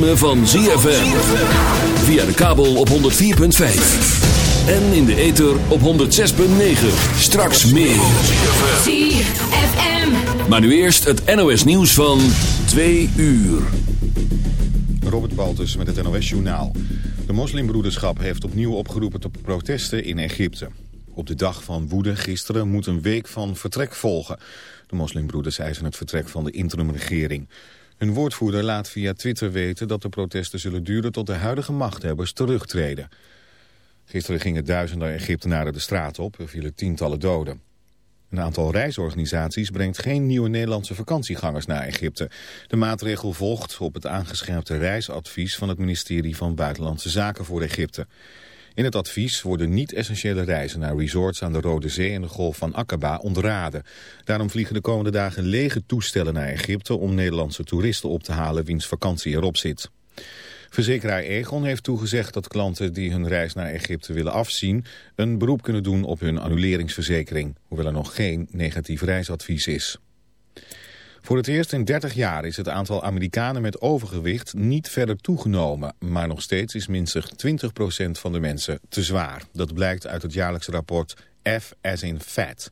ritme van ZFM. Via de kabel op 104.5. En in de ether op 106.9. Straks meer. ZFM. Maar nu eerst het NOS nieuws van 2 uur. Robert Baltus met het NOS Journaal. De moslimbroederschap heeft opnieuw opgeroepen tot protesten in Egypte. Op de dag van woede gisteren moet een week van vertrek volgen. De moslimbroeders eisen het vertrek van de interimregering. Hun woordvoerder laat via Twitter weten dat de protesten zullen duren tot de huidige machthebbers terugtreden. Gisteren gingen duizenden Egyptenaren de straat op, er vielen tientallen doden. Een aantal reisorganisaties brengt geen nieuwe Nederlandse vakantiegangers naar Egypte. De maatregel volgt op het aangescherpte reisadvies van het ministerie van Buitenlandse Zaken voor Egypte. In het advies worden niet-essentiële reizen naar resorts aan de Rode Zee en de Golf van Aqaba ontraden. Daarom vliegen de komende dagen lege toestellen naar Egypte om Nederlandse toeristen op te halen wiens vakantie erop zit. Verzekeraar Egon heeft toegezegd dat klanten die hun reis naar Egypte willen afzien... een beroep kunnen doen op hun annuleringsverzekering, hoewel er nog geen negatief reisadvies is. Voor het eerst in 30 jaar is het aantal Amerikanen met overgewicht niet verder toegenomen. Maar nog steeds is minstens 20% van de mensen te zwaar. Dat blijkt uit het jaarlijkse rapport F as in Fat.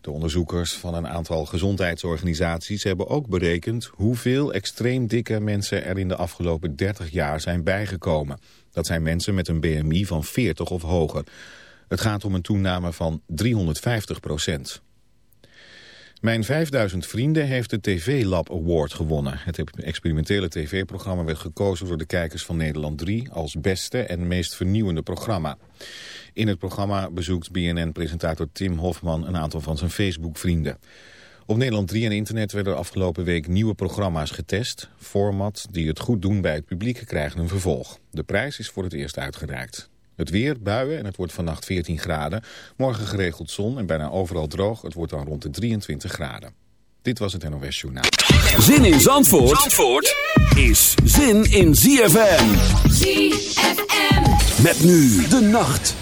De onderzoekers van een aantal gezondheidsorganisaties hebben ook berekend hoeveel extreem dikke mensen er in de afgelopen 30 jaar zijn bijgekomen. Dat zijn mensen met een BMI van 40 of hoger. Het gaat om een toename van 350 procent. Mijn 5000 vrienden heeft de TV Lab Award gewonnen. Het experimentele tv-programma werd gekozen door de kijkers van Nederland 3 als beste en meest vernieuwende programma. In het programma bezoekt BNN-presentator Tim Hofman een aantal van zijn Facebook-vrienden. Op Nederland 3 en internet werden afgelopen week nieuwe programma's getest. Format die het goed doen bij het publiek krijgen een vervolg. De prijs is voor het eerst uitgereikt. Het weer, buien en het wordt vannacht 14 graden. Morgen geregeld zon en bijna overal droog. Het wordt dan rond de 23 graden. Dit was het NOS Journaal. Zin in Zandvoort, Zandvoort is zin in ZFM. ZFM. Met nu de nacht.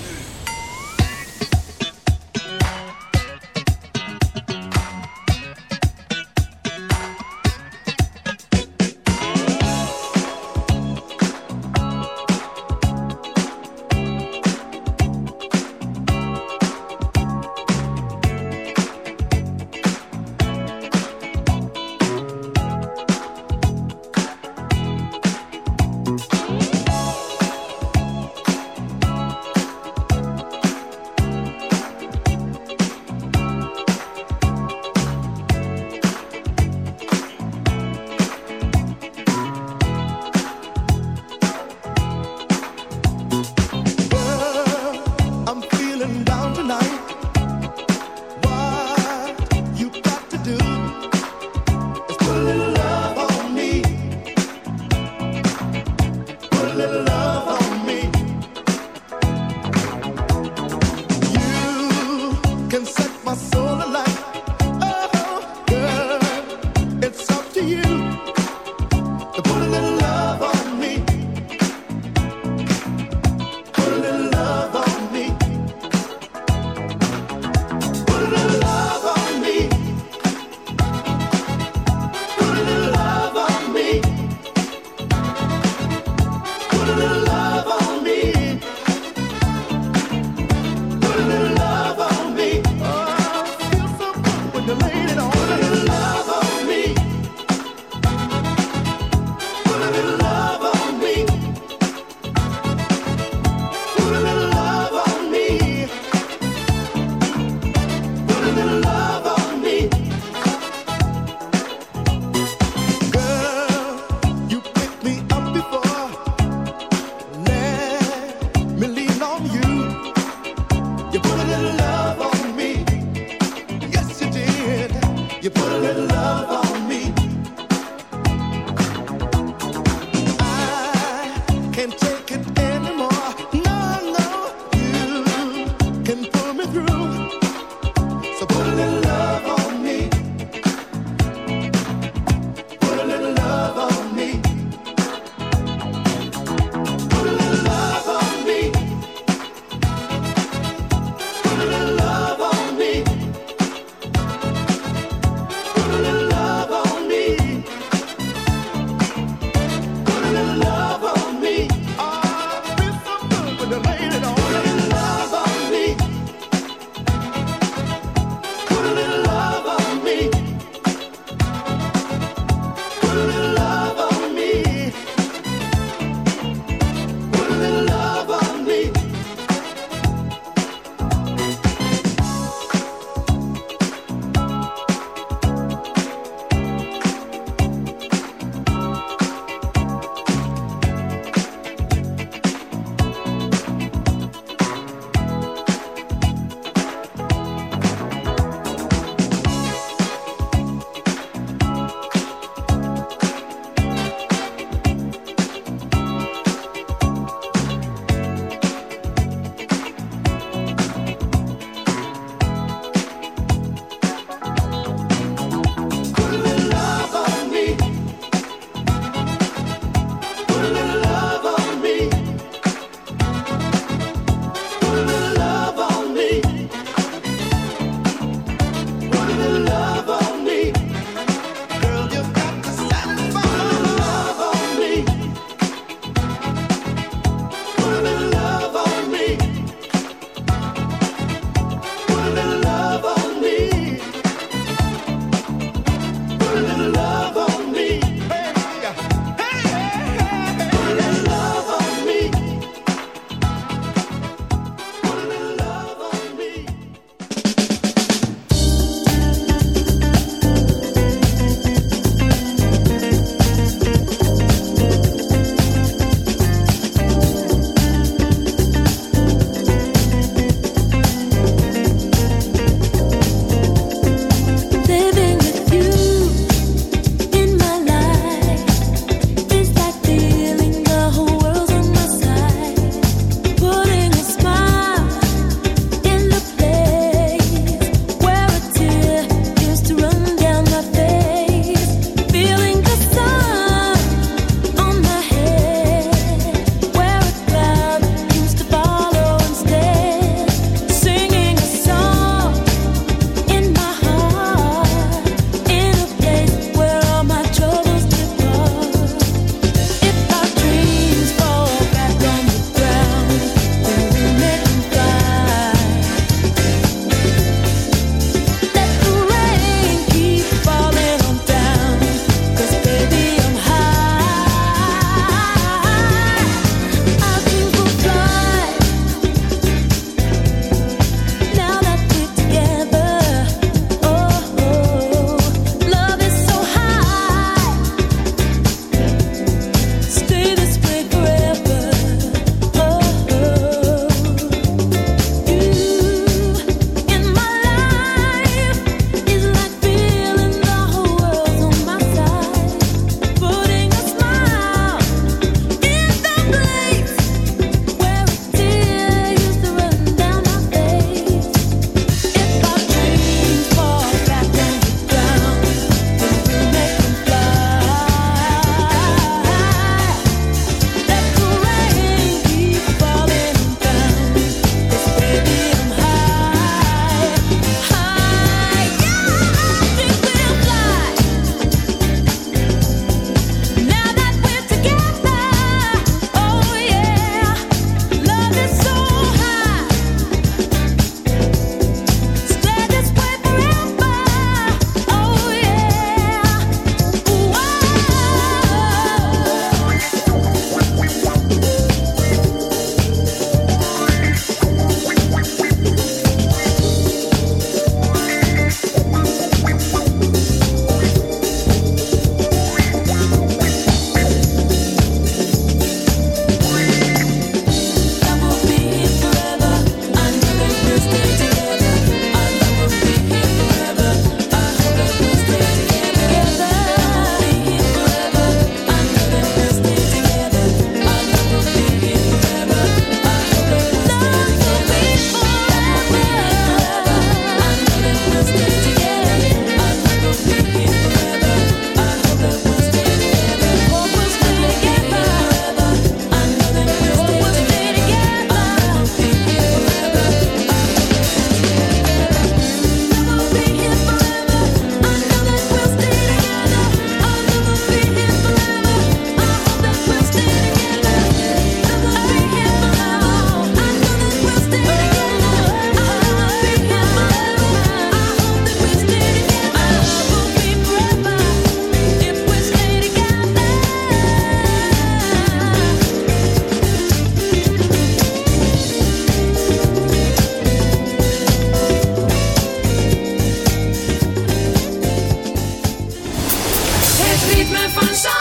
fun song.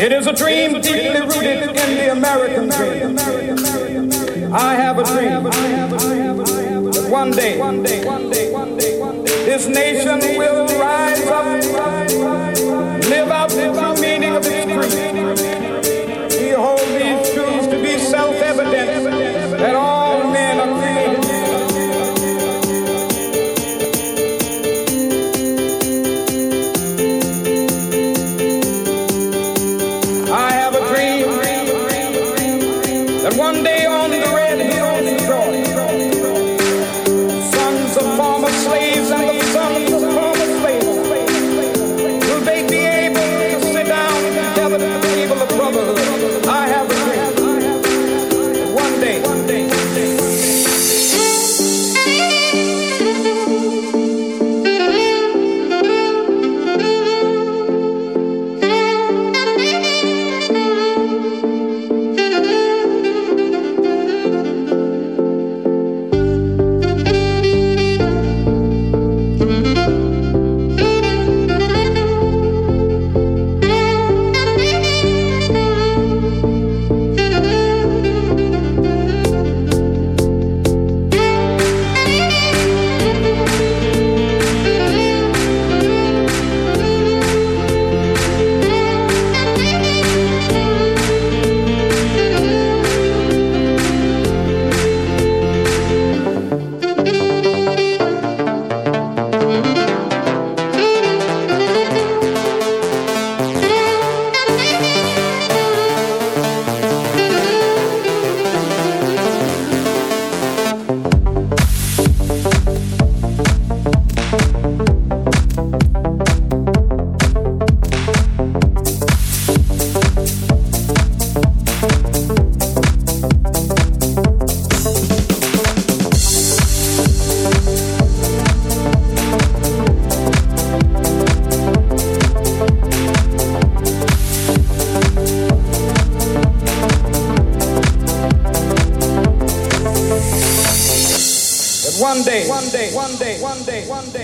It is a dream deeply rooted in the American dream. I have a dream that one day this nation will rise up.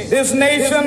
This nation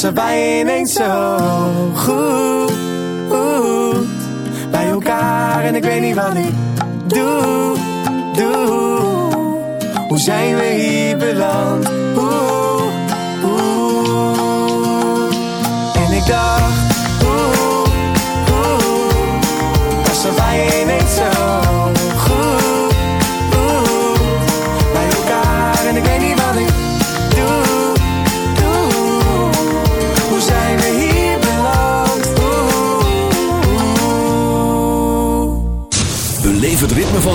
passen wij ineens zo goed bij elkaar en ik weet niet wat ik doe, doe. Hoe zijn we hier beland? Oeh, oeh. En ik dacht, oeh, oeh, passen wij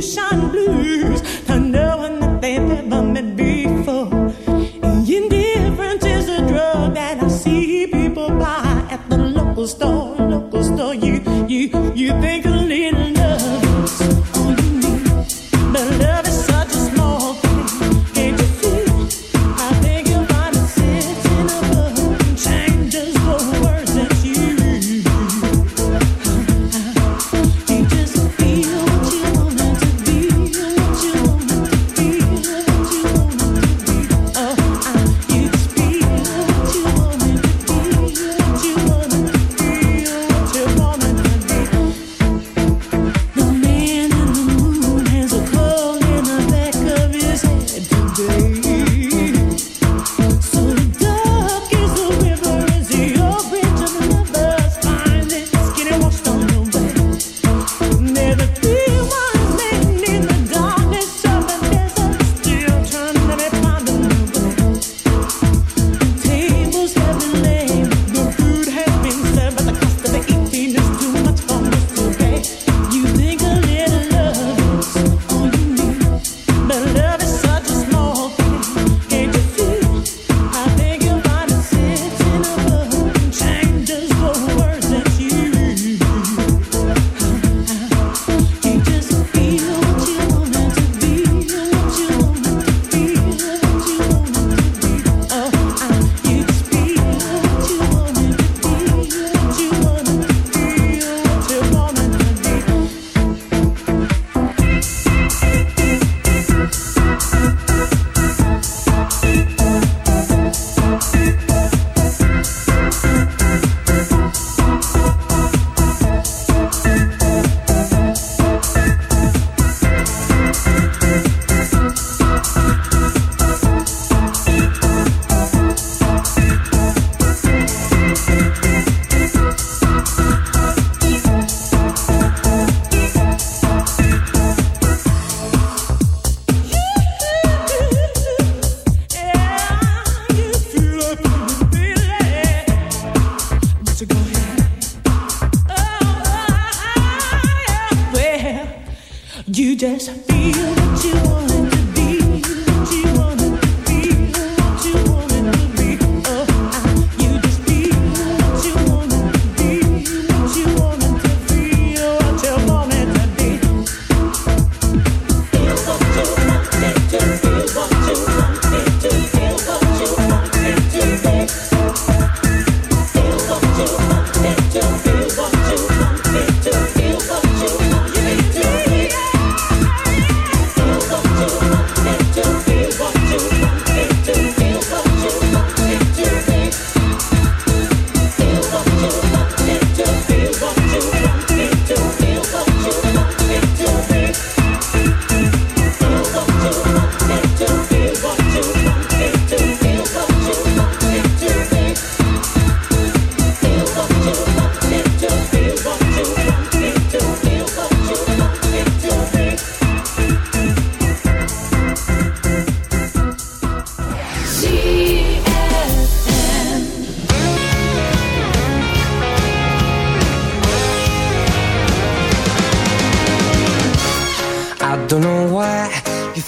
山绿。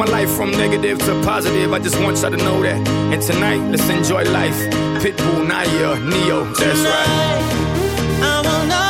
my life from negative to positive, I just want y'all to know that. And tonight, let's enjoy life. Pitbull, Naya, Neo, that's right. I want all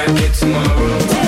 I get to my room.